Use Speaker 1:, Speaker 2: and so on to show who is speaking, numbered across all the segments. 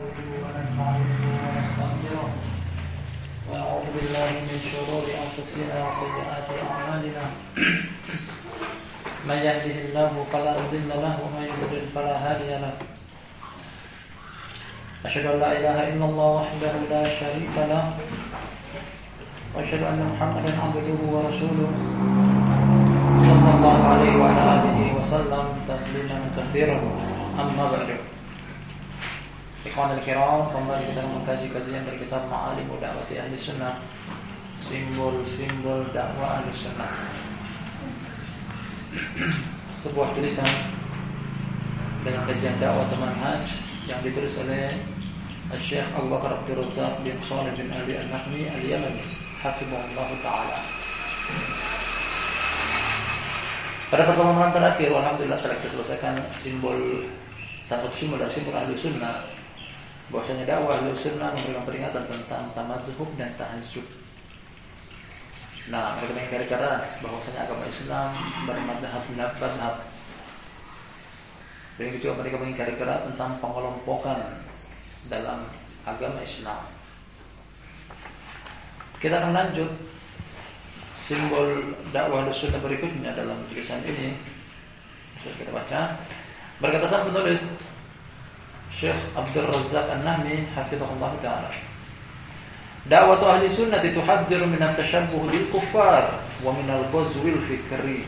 Speaker 1: نحمده ونستغفره ونعوذ بالله من شرور انفسنا وسيئات اعمالنا من يهده الله فلا مضل له ومن يضلل فلا هادي له أشهد أن لا إله إلا الله وحده لا شريك له وأشهد أن محمدا عبده ورسوله صلى الله عليه وعلى آله وسلم تسليما كثيرا أما بعد Ikhwan al-kiram Kembali kita mengkaji kajian dari kitab Ma'alim Da'wati Ahli Sunnah Simbol-simbol dakwah Ahli Sunnah Sebuah tulisan Dengan kajian dakwah teman haj Yang ditulis oleh Syekh Abu Bakar Abdul Razak bin Salih bin Ali Al-Nahmi Al-Yamani Hafizullah Ta'ala. Pada pertemuan terakhir Alhamdulillah telah kita selesaikan simbol satu simbol dari simbol Ahli Sunnah bahwasanya dakwah ahlu sunnah memberikan peringatan tentang tamadzuh dan tahazub. Nah, mereka mengingkari keras bahwasanya agama Islam bermadhab madhab. Dan juga mereka mengingkari keras tentang pengelompokan dalam agama Islam. Kita akan lanjut simbol dakwah ahlu sunnah berikutnya dalam tulisan ini. Bisa kita baca. Berkata sang penulis Syekh Abdul Razak An-Nahmi hafizahullah taala. Da'watu ahli sunnah tuhaddiru min at-tashabbuh bil kuffar wa min al-ghazwil fikri.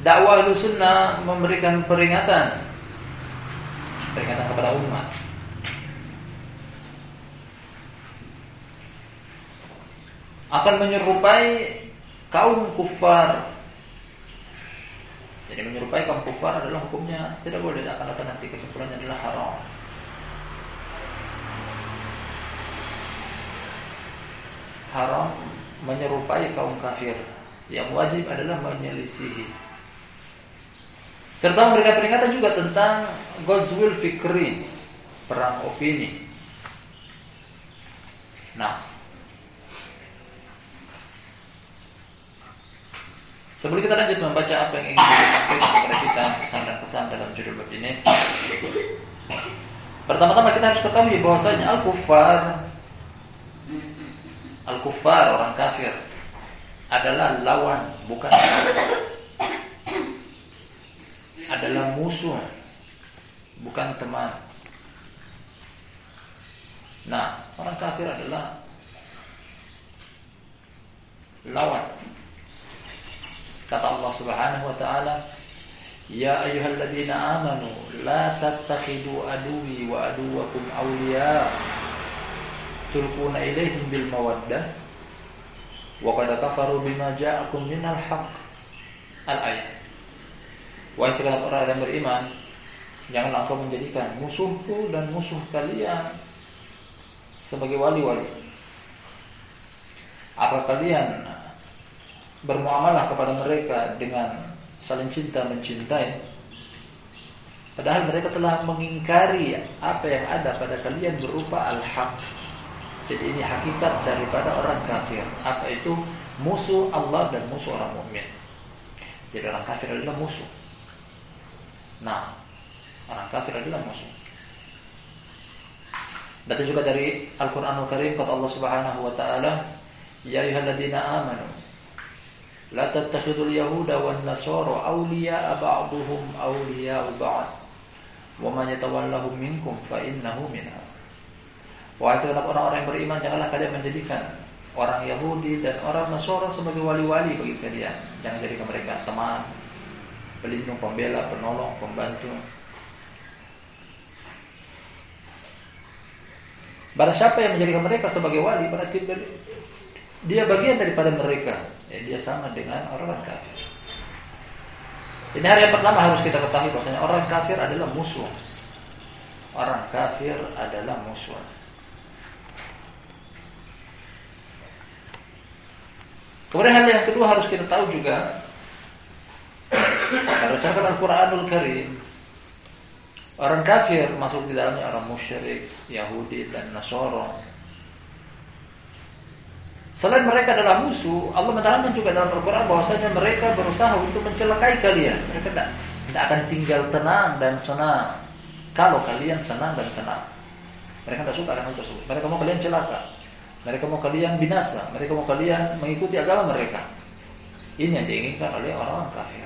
Speaker 1: Dakwah ahli sunnah memberikan peringatan peringatan kepada umat akan menyerupai kaum kufar jadi menyerupai kaum kufar adalah hukumnya tidak boleh akan datang nanti kesimpulannya adalah haram. Haram menyerupai kaum kafir. Yang wajib adalah menyelisihi. Serta memberikan peringatan juga tentang Ghazwil Fikri, perang opini. Nah, Sebelum kita lanjut membaca apa yang ingin disampaikan kepada kita pesan dan kesan dalam judul bab ini. Pertama-tama kita harus ketahui bahwasanya al-kuffar al-kuffar orang kafir adalah lawan bukan adalah musuh bukan teman. Nah, orang kafir adalah lawan Kata Allah Subhanahu wa taala, "Ya ayyuhalladzina amanu la tattakhidu aduwi wa aduwakum awliya tulquna ilaihim bil mawaddah wa qad kafaru bima ja'akum minal haqq." Al-ayat. Wahai segala orang yang beriman, janganlah engkau menjadikan musuhku dan musuh kalian sebagai wali-wali. Apa kalian bermuamalah kepada mereka dengan saling cinta mencintai. Padahal mereka telah mengingkari apa yang ada pada kalian berupa al-haq. Jadi ini hakikat daripada orang kafir. Apa itu? Musuh Allah dan musuh orang mukmin. Jadi orang kafir adalah musuh. Nah orang kafir adalah musuh. Datang juga dari Al-Quranul Karim kata Allah Subhanahu wa taala, "Ya ayyuhalladzina amanu La tattakhidul yahuda wan nasara awliya ba'duhum awliya ba'd. Wa man yatawallahum minkum. Wahai segenap orang-orang yang beriman, janganlah kalian menjadikan orang Yahudi dan orang Nasara sebagai wali-wali bagi kalian. Jangan jadikan mereka teman, pelindung, pembela, penolong, pembantu. Barang siapa yang menjadikan mereka sebagai wali, berarti dia bagian daripada mereka ya, dia sama dengan orang kafir. Ini hari yang pertama harus kita ketahui bahwasanya orang kafir adalah musuh. Orang kafir adalah musuh. Kemudian hal yang kedua harus kita tahu juga berdasarkan Al-Qur'anul Karim orang kafir masuk di dalamnya orang musyrik, Yahudi dan Nasoro Selain mereka adalah musuh, Allah menerangkan juga dalam Al-Quran bahwasanya mereka berusaha untuk mencelakai kalian. Mereka tidak tidak akan tinggal tenang dan senang kalau kalian senang dan tenang. Mereka tidak suka dengan tersebut. Mereka mau kalian celaka. Mereka mau kalian binasa. Mereka mau kalian mengikuti agama mereka. Ini yang diinginkan oleh orang-orang kafir.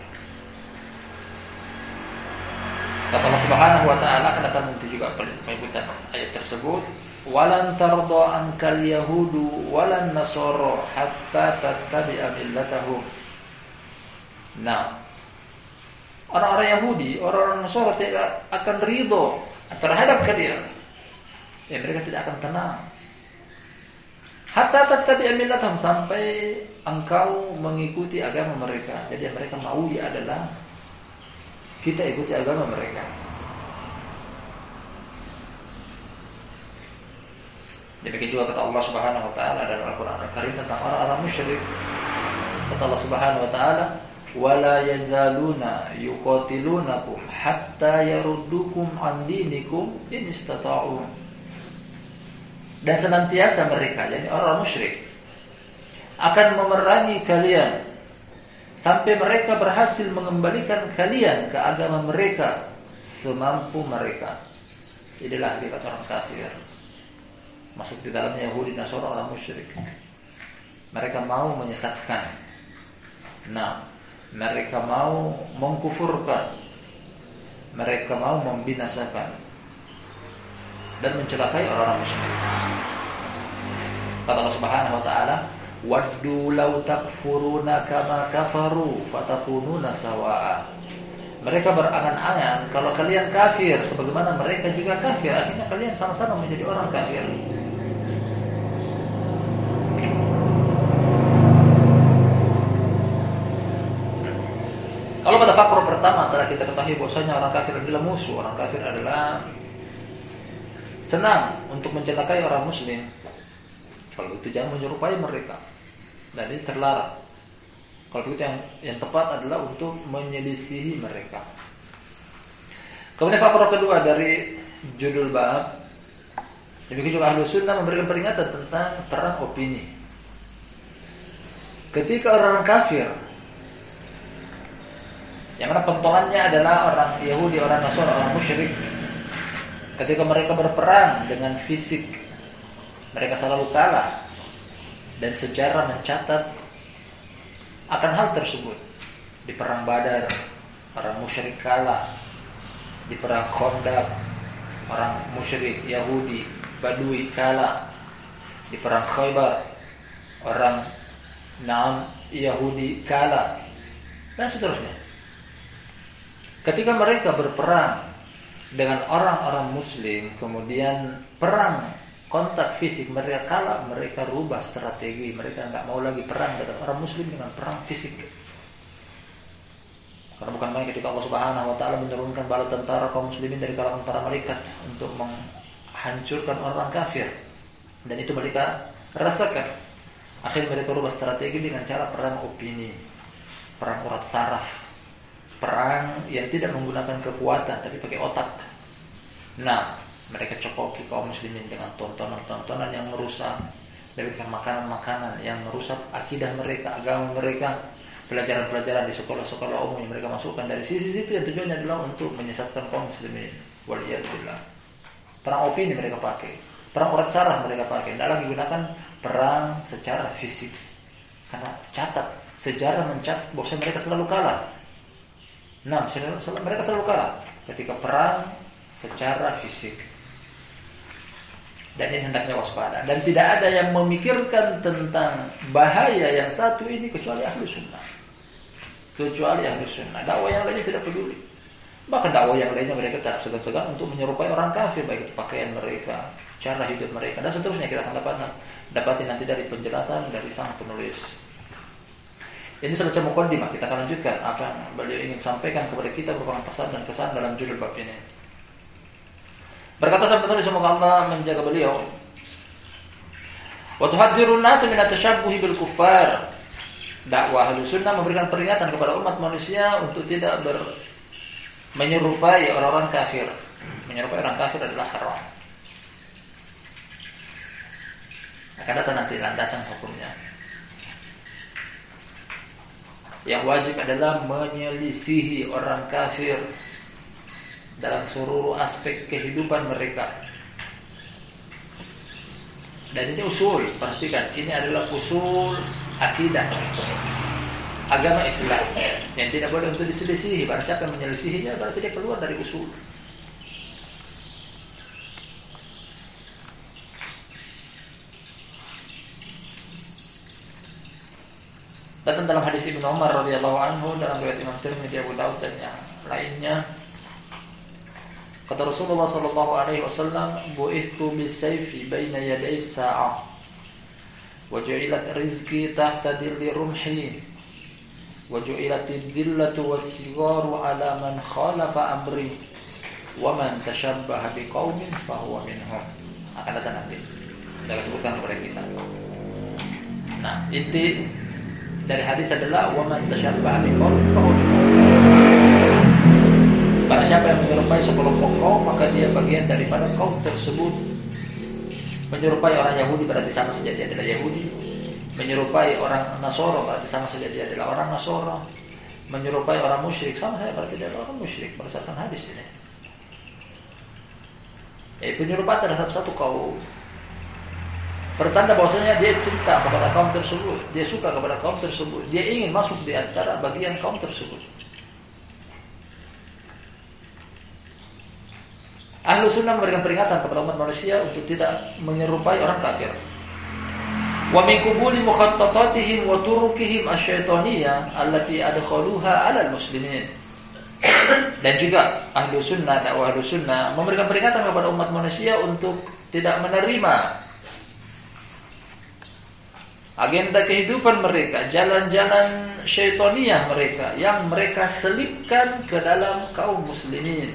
Speaker 1: Kata Allah Subhanahu wa taala akan datang juga penyebutan ayat tersebut, "Walan tarda ankal yahudu walan nasara hatta tattabi'a millatahum." Nah, orang-orang Yahudi, orang-orang Nasara tidak akan ridho terhadap kalian. Ya, mereka tidak akan tenang. Hatta tattabi'a millatahum sampai engkau mengikuti agama mereka. Jadi mereka mau ya adalah kita ikuti agama mereka. Demikian juga kata Allah Subhanahu wa taala dalam Al-Qur'an Al-Karim tentang orang-orang musyrik. Kata Allah Subhanahu wa taala, "Wala yazaluna yuqatilunakum hatta yaruddukum an dinikum in istata'u." Dan senantiasa mereka, jadi orang musyrik akan memerangi kalian sampai mereka berhasil mengembalikan kalian ke agama mereka semampu mereka. Inilah hakikat orang kafir. Masuk di dalamnya Yahudi Nasara orang musyrik. Mereka mau menyesatkan. Nah, mereka mau mengkufurkan. Mereka mau membinasakan dan mencelakai orang-orang musyrik. Kata Allah Subhanahu wa taala, Waddu law takfuruna kama kafaru fatakununa sawa'a. Mereka berangan-angan kalau kalian kafir sebagaimana mereka juga kafir, akhirnya kalian sama-sama menjadi orang kafir. Kalau pada faktor pertama antara kita ketahui bahwasanya orang kafir adalah musuh, orang kafir adalah senang untuk mencelakai orang muslim. Kalau itu jangan menyerupai mereka dan ini terlarang. Kalau begitu yang yang tepat adalah untuk menyelisihi mereka. Kemudian faktor kedua dari judul bab Demikian juga ahlu sunnah memberikan peringatan tentang perang opini. Ketika orang kafir yang mana pentolannya adalah orang Yahudi, orang Nasrani, orang musyrik. Ketika mereka berperang dengan fisik, mereka selalu kalah. Dan sejarah mencatat akan hal tersebut. Di perang Badar orang musyrik kalah. Di perang Khandaq orang musyrik Yahudi Badui kalah. Di perang Khaybar orang Naam Yahudi kalah. Dan seterusnya ketika mereka berperang dengan orang-orang muslim kemudian perang kontak fisik mereka kalah mereka rubah strategi mereka nggak mau lagi perang. Dengan orang muslim dengan perang fisik. Karena bukan main ketika Allah Subhanahu wa taala menurunkan bala tentara kaum muslimin dari kalangan para malaikat untuk menghancurkan orang kafir. Dan itu mereka rasakan. Akhirnya mereka rubah strategi dengan cara perang opini perang urat saraf perang yang tidak menggunakan kekuatan tapi pakai otak nah mereka cokoki kaum muslimin dengan tontonan-tontonan yang merusak demikian makanan-makanan yang merusak akidah mereka, agama mereka, pelajaran-pelajaran di sekolah-sekolah umum yang mereka masukkan dari sisi situ yang tujuannya adalah untuk menyesatkan kaum muslimin. Waliyadzubillah. Perang opini mereka pakai, perang urat sarah mereka pakai. Tidak lagi gunakan perang secara fisik. Karena catat sejarah mencatat bahwa mereka selalu kalah. Nah, mereka selalu kalah ketika perang secara fisik. Dan ini hendaknya waspada. Dan tidak ada yang memikirkan tentang bahaya yang satu ini kecuali ahlu sunnah. Kecuali ahlu sunnah. Dakwah yang lainnya tidak peduli. Bahkan dakwah yang lainnya mereka tak segan-segan untuk menyerupai orang kafir baik itu pakaian mereka cara hidup mereka dan seterusnya. Kita akan dapat dapati nanti dari penjelasan dari sang penulis ini semacam mukadimah kita akan lanjutkan apa yang beliau ingin sampaikan kepada kita berupa pesan dan kesan dalam judul bab ini Berkata sang penulis semoga Allah menjaga beliau. Wa tuhadzirun nas min at-tashabbuh bil kuffar. Dakwah Ahlussunnah memberikan peringatan kepada umat manusia untuk tidak ber menyerupai orang-orang kafir. Menyerupai orang kafir adalah haram. Akan datang nanti landasan hukumnya. Yang wajib adalah menyelisihi orang kafir dalam seluruh aspek kehidupan mereka. Dan ini usul, perhatikan, ini adalah usul akidah agama Islam yang tidak boleh untuk diselisihi. Barang siapa yang menyelisihinya berarti dia keluar dari usul. Datang dalam hadis Ibnu Umar radhiyallahu anhu dalam riwayat Imam Tirmidzi Abu Dawud dan yang lainnya. Kata Rasulullah sallallahu alaihi wasallam bu'istu bisayfi baina yaday sa'ah wa ju'ilat rizqi tahta dilli rumhi wa ju'ilat dhillatu was-sigharu ala man khalafa amri wa man tashabbaha biqaumin fa huwa minhum. Akan datang nanti. Kita sebutkan kepada kita. Nah inti dari hadis adalah wa man tasyabbaha biqaumin Barang siapa yang menyerupai sekelompok kaum maka dia bagian daripada kaum tersebut. Menyerupai orang Yahudi berarti sama saja dia adalah Yahudi. Menyerupai orang Nasoro berarti sama saja dia adalah orang Nasoro. Menyerupai orang musyrik sama saja berarti dia adalah orang musyrik berdasarkan hadis ini. Yaitu menyerupai terhadap satu kaum Pertanda bahwasanya dia cinta kepada kaum tersebut, dia suka kepada kaum tersebut, dia ingin masuk di antara bagian kaum tersebut. Ahlu sunnah memberikan peringatan kepada umat manusia untuk tidak menyerupai orang kafir. Wa min kubuli mukhattatatihim wa turukihim asyaitaniyah allati adkhaluha 'ala muslimin. Dan juga ahlu sunnah, dakwah ahlu sunnah memberikan peringatan kepada umat manusia untuk tidak menerima agenda kehidupan mereka, jalan-jalan syaitoniah mereka yang mereka selipkan ke dalam kaum muslimin.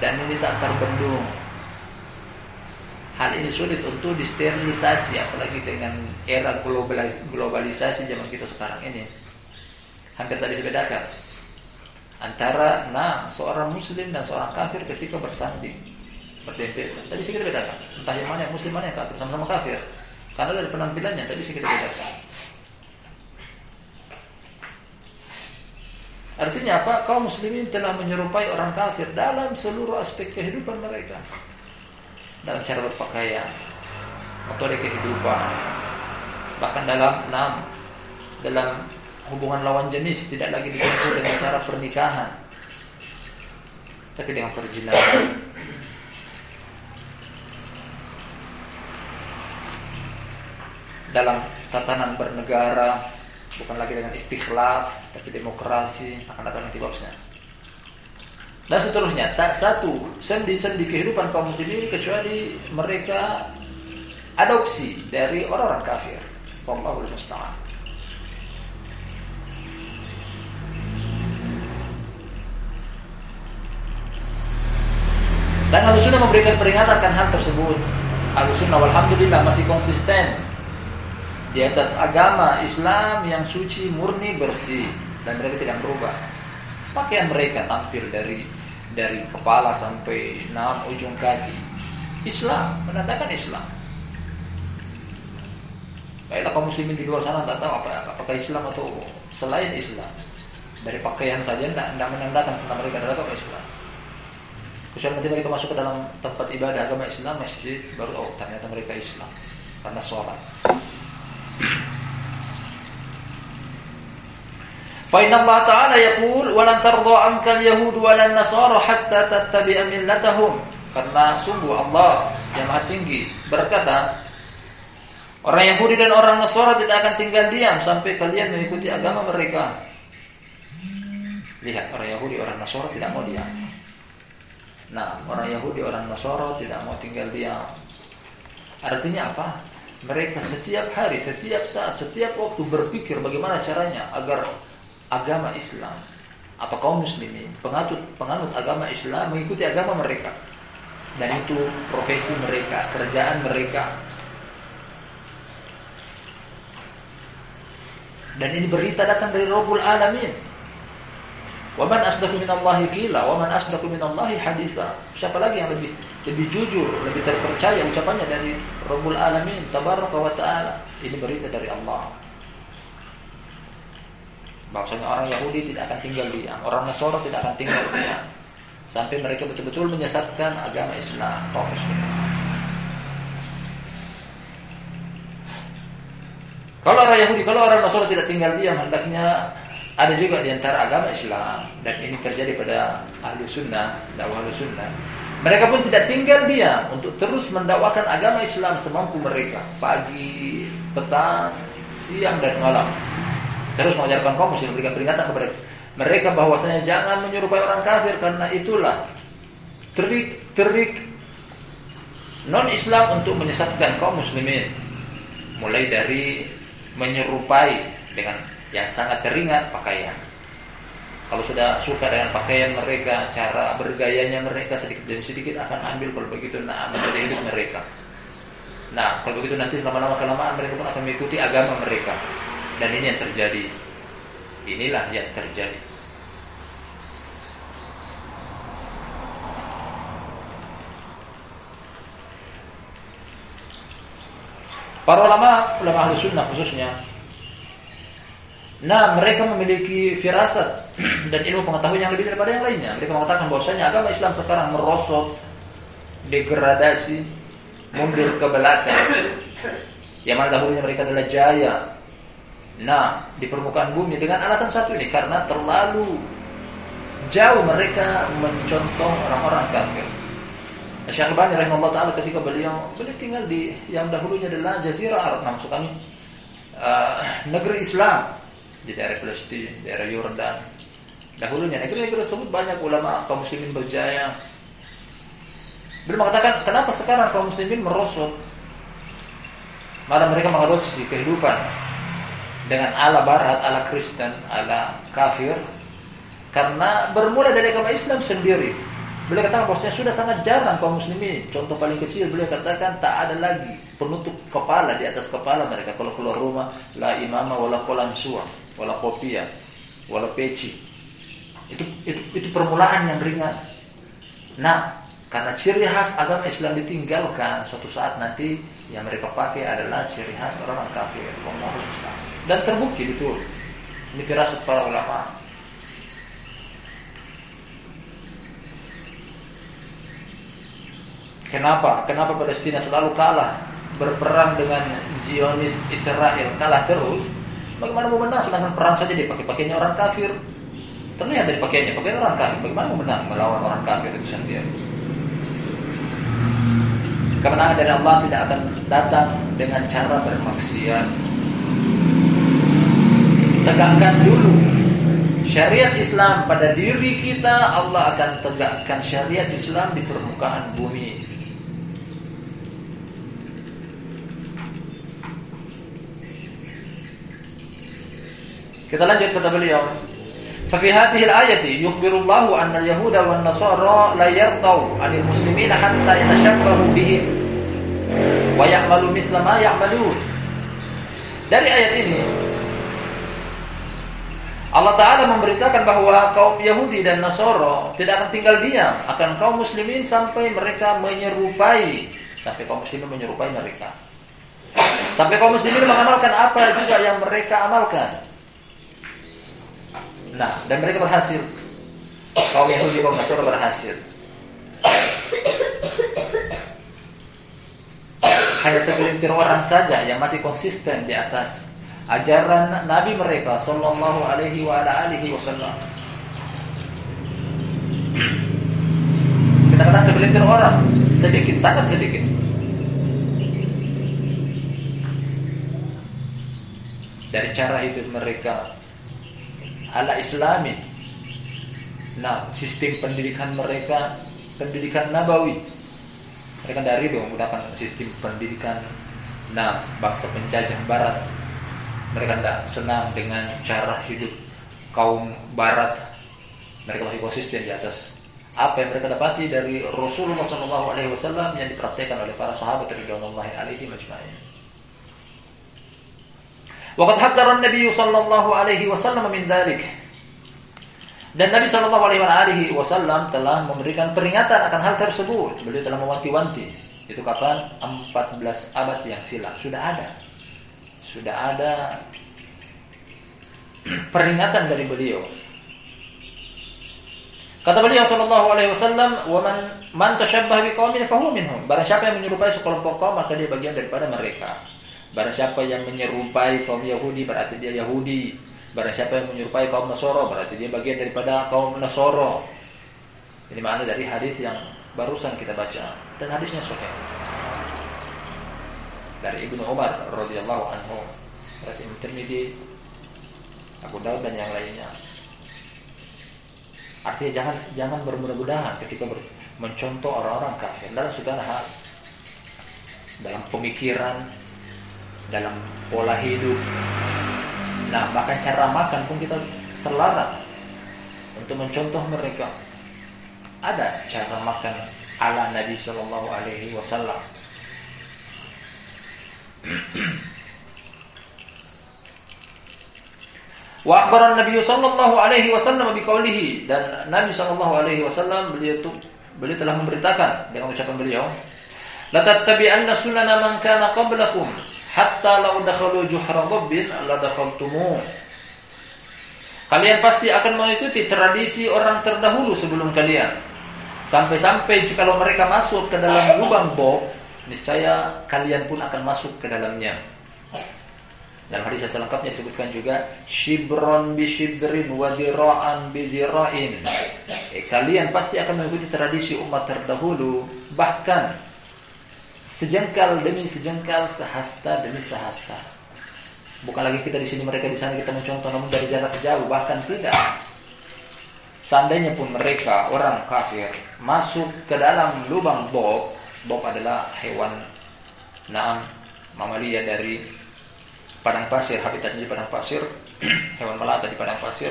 Speaker 1: Dan ini tak terbendung. Hal ini sulit untuk disterilisasi apalagi dengan era globalisasi zaman kita sekarang ini. Hampir tak bisa bedakan antara nah seorang muslim dan seorang kafir ketika bersanding berdempetan. Tapi bisa kita bedakan entah yang mana yang muslim mana yang kafir sama-sama kafir. Karena dari penampilannya tadi bisa kita bedakan. Artinya apa? Kaum muslimin telah menyerupai orang kafir dalam seluruh aspek kehidupan mereka. Dalam cara berpakaian, metode kehidupan, bahkan dalam enam dalam hubungan lawan jenis tidak lagi ditempuh dengan cara pernikahan, tapi dengan perzinahan. Dalam tatanan bernegara bukan lagi dengan istikhlaf tapi demokrasi akan datang nanti babnya dan seterusnya tak satu sendi-sendi kehidupan kaum muslimin kecuali mereka adopsi dari orang-orang kafir. Allahul musta'an dan Al-Sunnah memberikan peringatan akan hal tersebut. Al-Sunnah Alhamdulillah masih konsisten di atas agama Islam yang suci, murni, bersih dan mereka tidak berubah. Pakaian mereka tampil dari dari kepala sampai enam ujung kaki. Islam menandakan Islam. Baiklah kaum muslimin di luar sana tak tahu apa apakah Islam atau selain Islam. Dari pakaian saja tidak, menandakan tentang mereka adalah agama Islam. Kecuali nanti mereka masuk ke dalam tempat ibadah agama Islam masjid baru oh ternyata mereka Islam karena sholat. Fa inna Allah Ta'ala yaqul wa lan tarda anka al-yahud wa lan nasara hatta tattabi'a millatahum. Karena sungguh Allah yang Maha Tinggi berkata, orang Yahudi dan orang Nasara tidak akan tinggal diam sampai kalian mengikuti agama mereka. Lihat, orang Yahudi, orang Nasara tidak mau diam. Nah, orang Yahudi, orang Nasara tidak mau tinggal diam. Artinya apa? Mereka setiap hari, setiap saat, setiap waktu berpikir bagaimana caranya agar agama Islam atau kaum muslimin, penganut penganut agama Islam mengikuti agama mereka. Dan itu profesi mereka, kerjaan mereka. Dan ini berita datang dari Rabbul Alamin. Waman asdaqu minallahi qila, waman asdaqu minallahi haditha. Siapa lagi yang lebih lebih jujur, lebih terpercaya ucapannya dari Rabbul Alamin, tabaraka wa taala. Ini berita dari Allah. Bahwasanya orang Yahudi tidak akan tinggal diam, orang Nasara tidak akan tinggal diam sampai mereka betul-betul menyesatkan agama Islam. Kalau orang Yahudi, kalau orang Nasara tidak tinggal diam, hendaknya ada juga di antara agama Islam dan ini terjadi pada ahli sunnah, dakwah ahli sunnah. Mereka pun tidak tinggal diam untuk terus mendakwakan agama Islam semampu mereka pagi, petang, siang dan malam. Terus mengajarkan kaum muslim memberikan peringatan kepada mereka bahwasanya jangan menyerupai orang kafir karena itulah trik-trik non-Islam untuk menyesatkan kaum muslimin. Mulai dari menyerupai dengan yang sangat teringat pakaian. Kalau sudah suka dengan pakaian mereka, cara bergayanya mereka sedikit demi sedikit akan ambil kalau begitu nah menjadi hidup mereka. Nah, kalau begitu nanti selama-lama kelamaan mereka pun akan mengikuti agama mereka. Dan ini yang terjadi. Inilah yang terjadi. Para ulama, ulama ahli sunnah khususnya Nah, mereka memiliki firasat dan ilmu pengetahuan yang lebih daripada yang lainnya. Mereka mengatakan bahwasanya agama Islam sekarang merosot, degradasi, mundur ke belakang. Yang mana dahulunya mereka adalah jaya. Nah, di permukaan bumi dengan alasan satu ini karena terlalu jauh mereka mencontoh orang-orang kafir. Syekh Al-Bani rahimahullah taala ketika beliau beliau tinggal di yang dahulunya adalah jazirah Arab, maksudnya uh, negeri Islam di daerah Palestina, daerah Yordan. Dahulunya negeri-negeri tersebut banyak ulama kaum muslimin berjaya. Beliau mengatakan, kenapa sekarang kaum muslimin merosot? Malah mereka mengadopsi kehidupan dengan ala barat, ala Kristen, ala kafir karena bermula dari agama Islam sendiri Beliau katakan bahwasanya sudah sangat jarang kaum muslimin. Contoh paling kecil beliau katakan tak ada lagi penutup kepala di atas kepala mereka kalau keluar rumah la imama wala kolam suwa wala kopia wala peci. Itu, itu itu permulaan yang ringan. Nah, karena ciri khas agama Islam ditinggalkan suatu saat nanti yang mereka pakai adalah ciri khas orang kafir, Islam. Dan terbukti itu. Ini firasat para ulama Kenapa? Kenapa Palestina selalu kalah berperang dengan Zionis Israel kalah terus? Bagaimana mau menang sedangkan perang saja dipakai pakainya orang kafir? Terlihat dari pakaiannya, pakaian orang kafir. Bagaimana menang melawan orang kafir itu sendiri? Kemenangan dari Allah tidak akan datang dengan cara bermaksiat. Tegakkan dulu syariat Islam pada diri kita, Allah akan tegakkan syariat Islam di permukaan bumi. Kita lanjut kata beliau. ففي هذه الآية يخبر الله أن اليهود والنصارى لا يرضوا عن المسلمين حتى يتشبهوا بهم ويعملوا مثل ما يعملون. Dari ayat ini Allah Ta'ala memberitakan bahwa kaum Yahudi dan Nasoro tidak akan tinggal diam akan kaum muslimin sampai mereka menyerupai sampai kaum muslimin menyerupai mereka sampai kaum muslimin mengamalkan apa juga yang mereka amalkan Nah, dan mereka berhasil. Kaum Yahudi kaum Nasrani berhasil. Hanya segelintir orang saja yang masih konsisten di atas ajaran Nabi mereka sallallahu alaihi wa ala wasallam. Kita katakan segelintir orang, sedikit, sangat sedikit. Dari cara hidup mereka, ala islami. Nah, sistem pendidikan mereka pendidikan nabawi. Mereka dari itu menggunakan sistem pendidikan nah bangsa penjajah barat. Mereka tidak senang dengan cara hidup kaum barat. Mereka masih konsisten di atas apa yang mereka dapati dari Rasulullah SAW yang dipraktikkan oleh para sahabat radhiyallahu alaihi majma'in. Waqad haddara Nabi sallallahu alaihi wasallam min dzalik. Dan Nabi sallallahu alaihi wasallam telah memberikan peringatan akan hal tersebut. Beliau telah mewanti-wanti. Itu kapan? 14 abad yang silam. Sudah ada. Sudah ada peringatan dari beliau. Kata beliau sallallahu alaihi wasallam, "Wa man man tashabbaha biqaumin fahuwa minhum." Barang siapa yang menyerupai sekelompok kaum maka dia bagian daripada mereka. Barang siapa yang menyerupai kaum Yahudi berarti dia Yahudi. Barang siapa yang menyerupai kaum Nasoro berarti dia bagian daripada kaum Nasoro. Ini makna dari hadis yang barusan kita baca dan hadisnya sahih. Dari Ibnu Umar radhiyallahu anhu, berarti Tirmidzi, Abu Daud dan yang lainnya. Artinya jangan jangan bermudah-mudahan ketika ber, mencontoh orang-orang kafir dalam segala hal. Dalam pemikiran, dalam pola hidup. Nah, bahkan cara makan pun kita terlarang untuk mencontoh mereka. Ada cara makan ala Nabi Shallallahu Alaihi Wasallam. Wa akhbaran Nabi sallallahu alaihi wasallam biqaulihi dan Nabi sallallahu alaihi wasallam beliau itu beliau telah memberitakan dengan ucapan beliau la tattabi'anna sunana man kana qablakum hatta law dakhalu juhra dhabbin la dakhaltumu Kalian pasti akan mengikuti tradisi orang terdahulu sebelum kalian. Sampai-sampai jika mereka masuk ke dalam lubang bob, niscaya kalian pun akan masuk ke dalamnya. Dalam hadis yang selengkapnya disebutkan juga shibron bi shibrin wa dira'an bi dira'in. Eh, kalian pasti akan mengikuti tradisi umat terdahulu, bahkan sejengkal demi sejengkal, sehasta demi sehasta. Bukan lagi kita di sini, mereka di sana kita mencontoh namun dari jarak jauh, bahkan tidak. Seandainya pun mereka orang kafir masuk ke dalam lubang bob, bob adalah hewan naam mamalia dari padang pasir, habitatnya di padang pasir, hewan melata di padang pasir.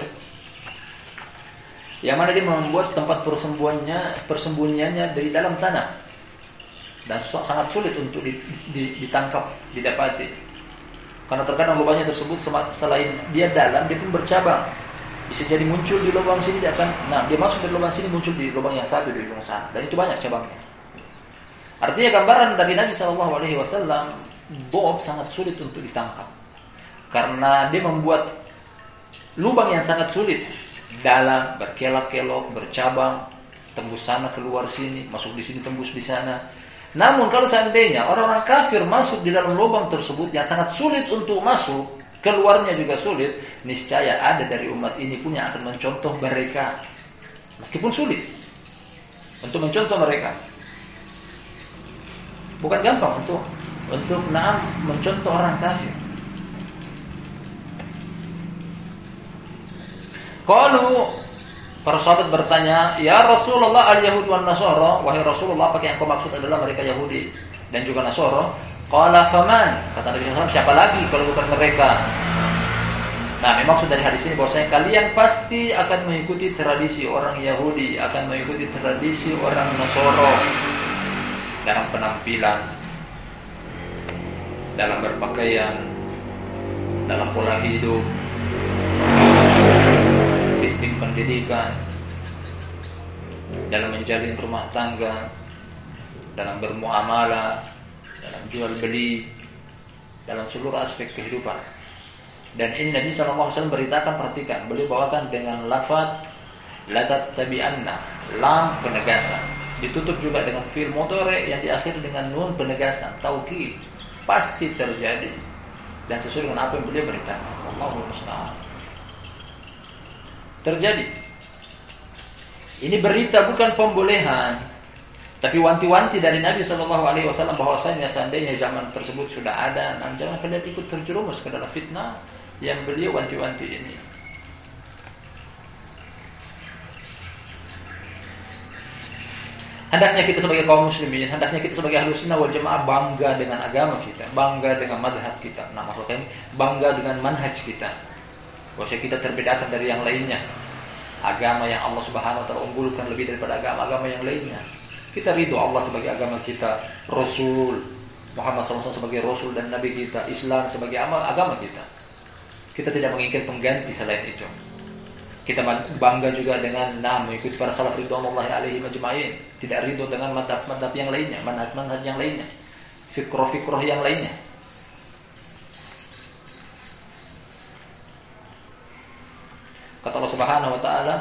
Speaker 1: Yang mana dia membuat tempat persembunyiannya, persembunyiannya dari dalam tanah dan sangat sulit untuk ditangkap, didapati. Karena terkadang lubangnya tersebut selain dia dalam, dia pun bercabang. Bisa jadi muncul di lubang sini dia akan, nah dia masuk dari lubang sini muncul di lubang yang satu di lubang sana, dan itu banyak cabangnya. Artinya gambaran dari Nabi Wasallam, Bob sangat sulit untuk ditangkap karena dia membuat lubang yang sangat sulit dalam berkelok-kelok bercabang tembus sana keluar sini masuk di sini tembus di sana namun kalau seandainya orang-orang kafir masuk di dalam lubang tersebut yang sangat sulit untuk masuk keluarnya juga sulit niscaya ada dari umat ini pun yang akan mencontoh mereka. Meskipun sulit untuk mencontoh mereka. Bukan gampang untuk untuk nah, mencontoh orang kafir. Kalau para sahabat bertanya, "Ya Rasulullah al-Yahud wan Nasara?" Wahai Rasulullah, apa yang kau maksud adalah mereka Yahudi dan juga Nasara? Qala faman? Kata Nabi SAW, siapa lagi kalau bukan mereka? Nah, memang sudah dari hadis ini bahwasanya kalian pasti akan mengikuti tradisi orang Yahudi, akan mengikuti tradisi orang Nasoro dalam penampilan, dalam berpakaian, dalam pola hidup, sistem pendidikan, dalam menjalin rumah tangga, dalam bermuamalah, dalam jual beli, dalam seluruh aspek kehidupan. Dan ini Nabi SAW beritakan perhatikan, beliau bawakan dengan lafaz latat tabi'anna, lam penegasan. Ditutup juga dengan fil motore yang diakhiri dengan nun penegasan, taukid. Pasti terjadi. Dan sesuai dengan apa yang beliau beritakan. Allahumma musta'an terjadi. Ini berita bukan pembolehan, tapi wanti-wanti dari Nabi Shallallahu Alaihi Wasallam bahwasanya seandainya zaman tersebut sudah ada, nah jangan kalian ikut terjerumus ke dalam fitnah yang beliau wanti-wanti ini. Hendaknya kita sebagai kaum muslimin, hendaknya kita sebagai ahlu sunnah wal jamaah bangga dengan agama kita, bangga dengan madhab kita. Nah maksudnya bangga dengan manhaj kita. Bahwasanya kita terbedakan dari yang lainnya. Agama yang Allah Subhanahu wa taala unggulkan lebih daripada agama-agama yang lainnya. Kita ridho Allah sebagai agama kita, Rasul Muhammad SAW sebagai Rasul dan Nabi kita, Islam sebagai amal agama kita. Kita tidak menginginkan pengganti selain itu. Kita bangga juga dengan nama mengikuti para salaf ridwanullahi alaihi majma'in. Tidak ridho dengan madhab-madhab yang lainnya, manhaj-manhaj yang lainnya, fikroh-fikroh yang lainnya. Subhanahu wa taala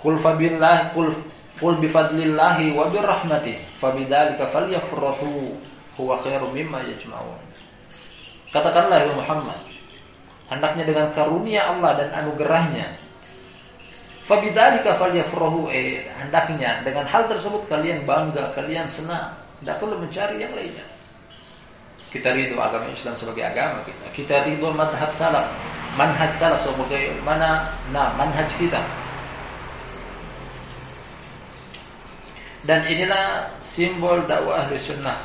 Speaker 1: Qul fabillah qul qul bifadlillahi wa birahmati fabidzalika falyafrahu huwa khairum mimma yajma'un. Katakanlah ya Muhammad, hendaknya dengan karunia Allah dan anugerahnya Fabidzalika falyafrahu eh hendaknya dengan hal tersebut kalian bangga, kalian senang, tidak perlu mencari yang lainnya. Kita ridho agama Islam sebagai agama kita. Kita ridho madhab salaf, manhaj salaf sebagai mana nah manhaj kita. Dan inilah simbol dakwah ahli sunnah.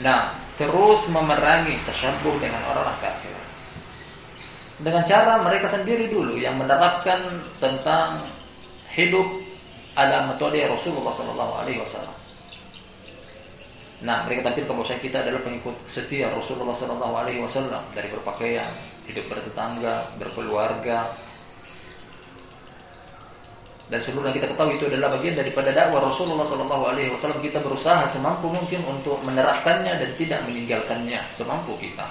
Speaker 1: Nah, terus memerangi tasyabuh dengan orang-orang kafir dengan cara mereka sendiri dulu yang menerapkan tentang hidup ala metode Rasulullah Sallallahu Alaihi Wasallam. Nah, mereka tampilkan bahwa kita adalah pengikut setia Rasulullah Sallallahu Alaihi Wasallam dari berpakaian, hidup bertetangga, berkeluarga, dan seluruh yang kita ketahui itu adalah bagian daripada dakwah Rasulullah Sallallahu Alaihi Wasallam. Kita berusaha semampu mungkin untuk menerapkannya dan tidak meninggalkannya semampu kita.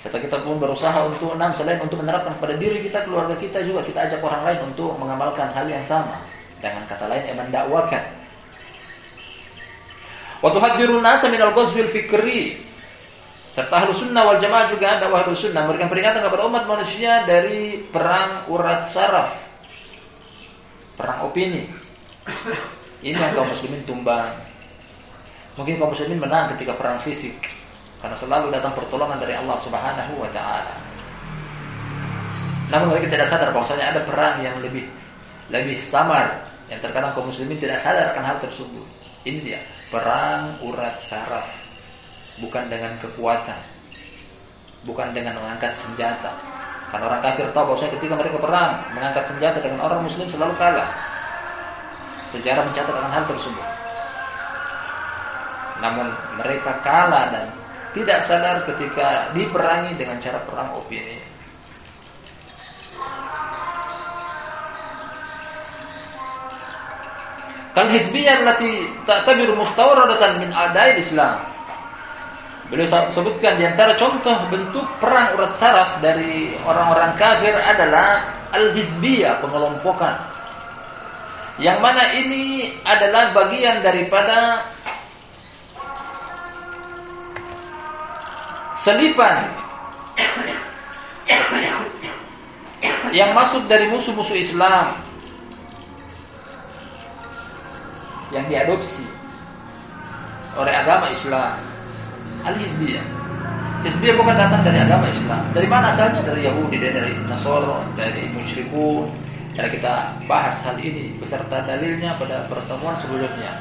Speaker 1: Serta kita pun berusaha untuk enam selain untuk menerapkan pada diri kita, keluarga kita juga kita ajak orang lain untuk mengamalkan hal yang sama. Dengan kata lain yang mendakwakan. Waktu hajirun nasa minal ghazwil fikri. Serta ahlu sunnah wal jamaah juga dakwah ahlu sunnah memberikan peringatan kepada umat manusia dari perang urat saraf. Perang opini. Ini yang kaum muslimin tumbang. Mungkin kaum muslimin menang ketika perang fisik karena selalu datang pertolongan dari Allah Subhanahu wa taala. Namun mereka tidak sadar bahwasanya ada perang yang lebih lebih samar yang terkadang kaum muslimin tidak sadar akan hal tersebut. Ini dia, perang urat saraf. Bukan dengan kekuatan. Bukan dengan mengangkat senjata. Karena orang kafir tahu bahwasanya ketika mereka perang mengangkat senjata dengan orang muslim selalu kalah. Sejarah mencatat akan hal tersebut. Namun mereka kalah dan tidak sadar ketika diperangi dengan cara perang opini. Kan hizbiyah lati ta'tabir mustawradatan min adai Islam. Beliau sebutkan di antara contoh bentuk perang urat saraf dari orang-orang kafir adalah al-hizbiyah, pengelompokan. Yang mana ini adalah bagian daripada selipan. Yang masuk dari musuh-musuh Islam. Yang diadopsi oleh agama Islam al-hizbiyah. Hizbiyah bukan datang dari agama Islam. Dari mana asalnya? Dari Yahudi dari Nasoro dari musyrikun. Cara kita bahas hal ini beserta dalilnya pada pertemuan sebelumnya.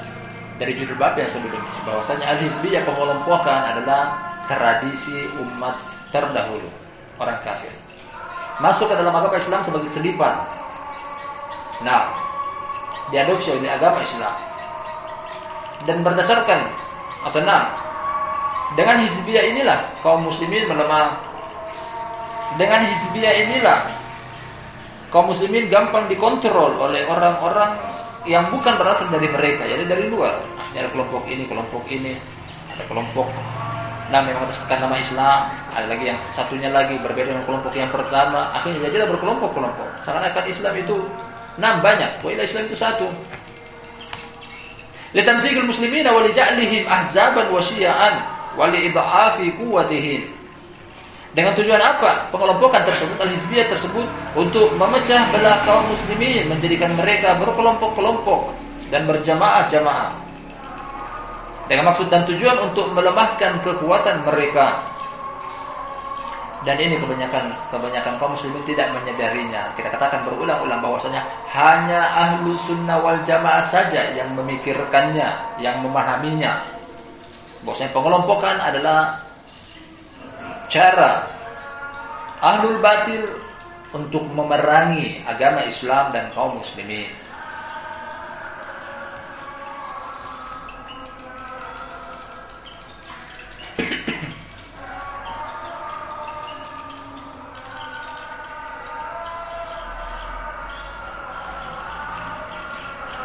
Speaker 1: Dari judul bab yang sebelumnya. Bahwasanya al-hizbiyah pengelompokan adalah tradisi umat terdahulu. Orang kafir. Masuk ke dalam agama Islam sebagai selipan. Nah diadopsi oleh agama Islam. Dan berdasarkan atau nah dengan hizbiyah inilah kaum muslimin melemah. Dengan hizbiyah inilah kaum muslimin gampang dikontrol oleh orang-orang yang bukan berasal dari mereka, jadi dari luar. Ada kelompok ini, kelompok ini, ada kelompok Nah memang ataskan nama Islam Ada lagi yang satunya lagi berbeda dengan kelompok yang pertama. Akhirnya jadilah berkelompok-kelompok. Seakan-akan Islam itu enam banyak Wailah Islam itu satu. Litamsikil muslimina ja'lihim ahzaban wa syia'an Wali kuwatihim Dengan tujuan apa? Pengelompokan tersebut, al-hizbiyah tersebut Untuk memecah belah kaum muslimin Menjadikan mereka berkelompok-kelompok Dan berjamaah-jamaah dengan maksud dan tujuan untuk melemahkan kekuatan mereka. Dan ini kebanyakan kebanyakan kaum muslimin tidak menyadarinya. Kita katakan berulang-ulang bahwasanya hanya ahlu sunnah wal jamaah saja yang memikirkannya, yang memahaminya. Bahwasanya pengelompokan adalah cara ahlul batil untuk memerangi agama Islam dan kaum muslimin.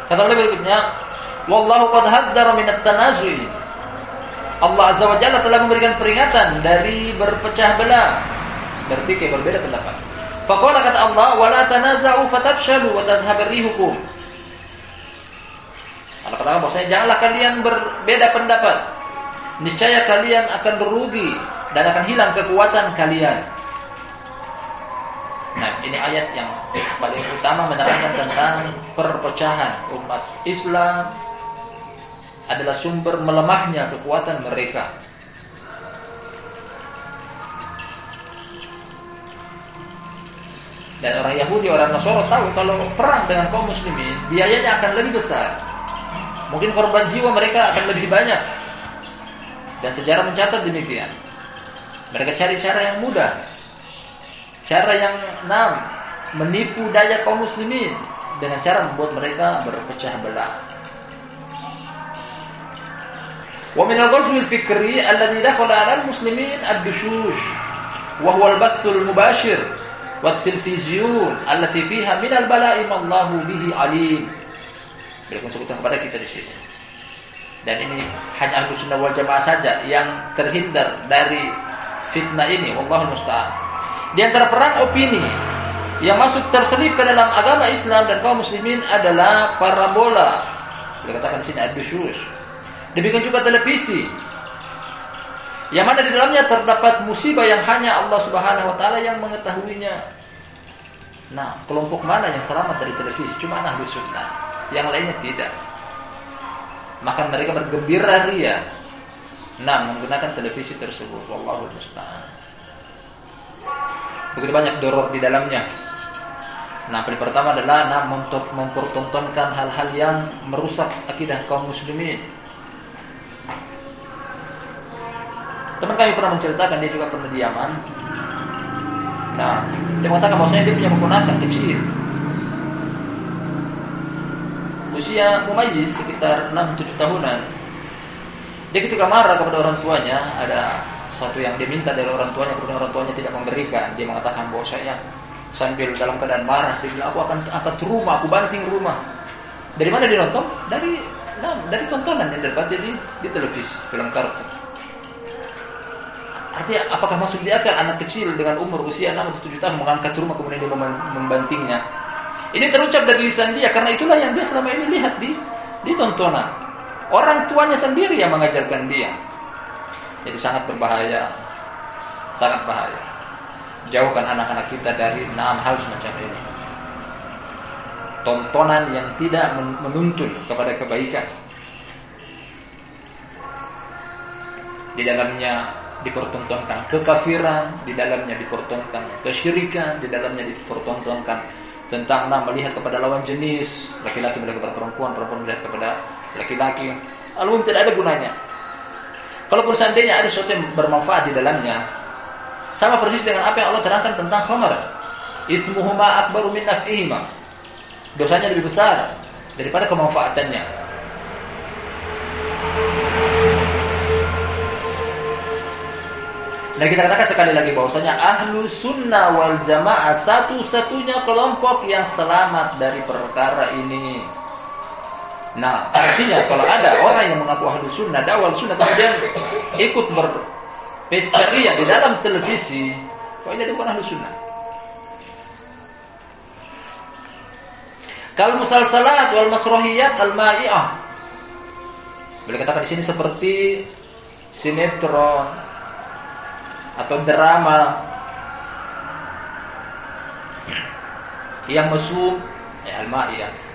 Speaker 1: Kata beliau berikutnya, wallahu qad haddara min at-tanazu'i Allah Azza wa Jalla telah memberikan peringatan dari berpecah belah. Berarti kayak berbeda pendapat. Faqala kata Allah, "Wala tanaza'u fatafshalu wa tadhhabu rihukum." Allah katakan bahwasanya janganlah kalian berbeda pendapat. Niscaya kalian akan berugi dan akan hilang kekuatan kalian. Nah, ini ayat yang paling utama menerangkan tentang perpecahan umat Islam adalah sumber melemahnya kekuatan mereka. Dan orang Yahudi, orang Nasoro tahu kalau perang dengan kaum muslimin biayanya akan lebih besar. Mungkin korban jiwa mereka akan lebih banyak. Dan sejarah mencatat demikian. Mereka cari cara yang mudah. Cara yang enam, menipu daya kaum muslimin dengan cara membuat mereka berpecah belah. Al-fikri alladhi dakhala 'ala al-muslimin ad-dushush wa huwa al-bath al-mubashir wa at-tilvizyun allati fiha min al-bala'i ma Allahu bihi 'alim. Beliau sebutkan kepada kita di sini. Dan ini hanya ahlu sunnah wal jamaah saja yang terhindar dari fitnah ini. Wallahu musta'an. Di antara perang opini yang masuk terselip ke dalam agama Islam dan kaum muslimin adalah parabola. Beliau katakan sini ad-dushush. Demikian juga televisi. Yang mana di dalamnya terdapat musibah yang hanya Allah Subhanahu wa taala yang mengetahuinya. Nah, kelompok mana yang selamat dari televisi? Cuma ahlu sunnah yang lainnya tidak. Maka mereka bergembira ria. Nah, menggunakan televisi tersebut. Wallahu musta'an. Begitu banyak doror di dalamnya. Nah, yang pertama adalah nah, mempertontonkan hal-hal yang merusak akidah kaum muslimin. Teman kami pernah menceritakan dia juga pernah di Yaman. Nah, dia mengatakan bahwasanya dia punya keponakan kecil usia mumayyiz sekitar 6-7 tahunan. Dia ketika marah kepada orang tuanya, ada satu yang diminta dari orang tuanya, kemudian orang tuanya tidak memberikan. Dia mengatakan bahwa saya sambil dalam keadaan marah, dia bilang aku akan angkat rumah, aku banting rumah. Dari mana dia nonton? Dari nah, dari tontonan yang dapat jadi di televisi, film kartun. Artinya apakah masuk di akal anak kecil dengan umur usia 6 atau 7 tahun mengangkat rumah kemudian dia membantingnya? Ini terucap dari lisan dia karena itulah yang dia selama ini lihat di di tontonan. Orang tuanya sendiri yang mengajarkan dia. Jadi sangat berbahaya. Sangat bahaya. Jauhkan anak-anak kita dari enam hal semacam ini. Tontonan yang tidak menuntun kepada kebaikan. Di dalamnya dipertontonkan kekafiran, di dalamnya dipertontonkan kesyirikan, di dalamnya dipertontonkan tentang nah, melihat kepada lawan jenis, laki-laki melihat kepada perempuan, perempuan melihat kepada laki-laki. Alun tidak ada gunanya. Kalaupun seandainya ada sesuatu yang bermanfaat di dalamnya, sama persis dengan apa yang Allah terangkan tentang khamar. Ismuhuma akbaru min naf'ihima. Dosanya lebih besar daripada kemanfaatannya. Dan kita katakan sekali lagi bahwasanya ahlu sunnah wal jamaah satu-satunya kelompok yang selamat dari perkara ini. Nah, artinya kalau ada orang yang mengaku ahlu sunnah, dawal sunnah kemudian ikut berpesta ria di dalam televisi, kok ini bukan ahlu sunnah. Kal musalsalat wal masrohiyat al mai'ah. Boleh katakan di sini seperti sinetron, atau drama. Yang mesum ya. Al-ma'iyah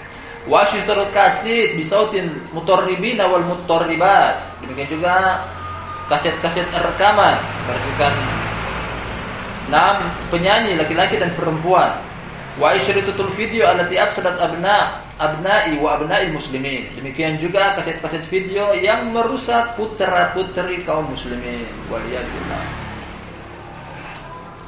Speaker 1: wa syistarul kasid bisautin mutarribin wal mutarribat. Demikian juga kaset-kaset rekaman berisikan enam penyanyi laki-laki dan perempuan. Wa isyritutul video allati afsadat abna abna'i wa abna'i muslimin. Demikian juga kaset-kaset video yang merusak putra-putri kaum muslimin. Waliyadillah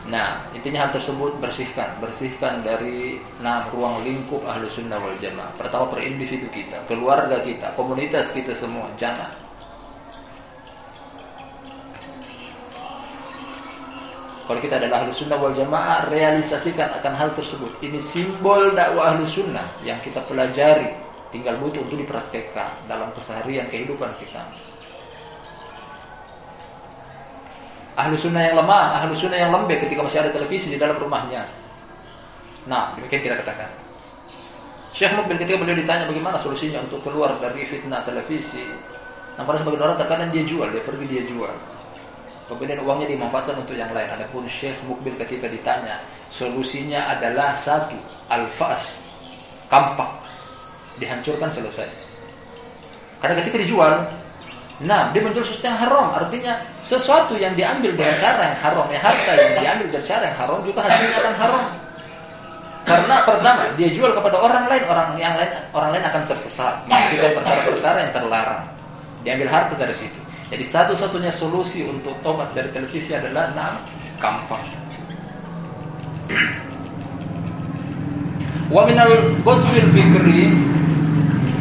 Speaker 1: Nah, intinya hal tersebut bersihkan, bersihkan dari enam ruang lingkup ahlu sunnah wal jamaah. Pertama per individu kita, keluarga kita, komunitas kita semua, jangan. Kalau kita adalah ahlu sunnah wal jamaah, realisasikan akan hal tersebut. Ini simbol dakwah ahlu sunnah yang kita pelajari. Tinggal butuh untuk dipraktekkan dalam keseharian kehidupan kita. Ahlu sunnah yang lemah, ahlu sunnah yang lembek ketika masih ada televisi di dalam rumahnya. Nah, demikian kita katakan. Syekh Mukbil ketika beliau ditanya bagaimana solusinya untuk keluar dari fitnah televisi. Nah, pada sebagian orang terkadang dia jual, dia pergi dia jual. Kemudian uangnya dimanfaatkan untuk yang lain. Adapun Syekh Mukbil ketika ditanya, solusinya adalah satu, al-fas, kampak, dihancurkan selesai. Karena ketika dijual, nah dia menjual sesuatu yang haram, artinya sesuatu yang diambil dengan cara yang haram, ya harta yang diambil dengan cara yang haram juga hasilnya akan haram. Karena pertama dia jual kepada orang lain, orang yang lain orang lain akan tersesat, melakukan perkara-perkara yang terlarang. Diambil harta dari situ. Jadi satu-satunya solusi untuk tobat dari televisi adalah enam kampung. Wa minal ghazwil fikri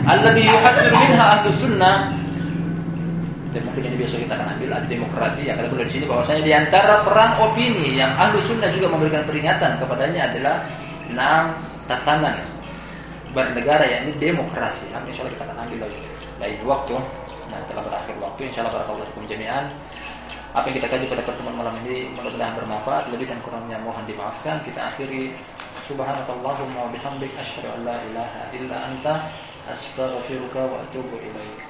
Speaker 1: alladhi yuhaddir minha ahlu sunnah dan mungkin ini biasa kita akan ambil ada demokrati yang ada di sini bahwasanya di antara perang opini yang ahlu sunnah juga memberikan peringatan kepadanya adalah enam tatanan bernegara yakni demokrasi. Nah, insya Allah kita akan ambil lagi dari waktu Nah, telah berakhir waktu. Insya Allah barakallahu fikum jami'an. Apa yang kita kaji pada pertemuan malam ini mudah-mudahan bermanfaat. Lebih dan kurangnya mohon dimaafkan. Kita akhiri subhanakallahumma wa bihamdik asyhadu an la ilaha illa anta astaghfiruka wa atubu ilaik.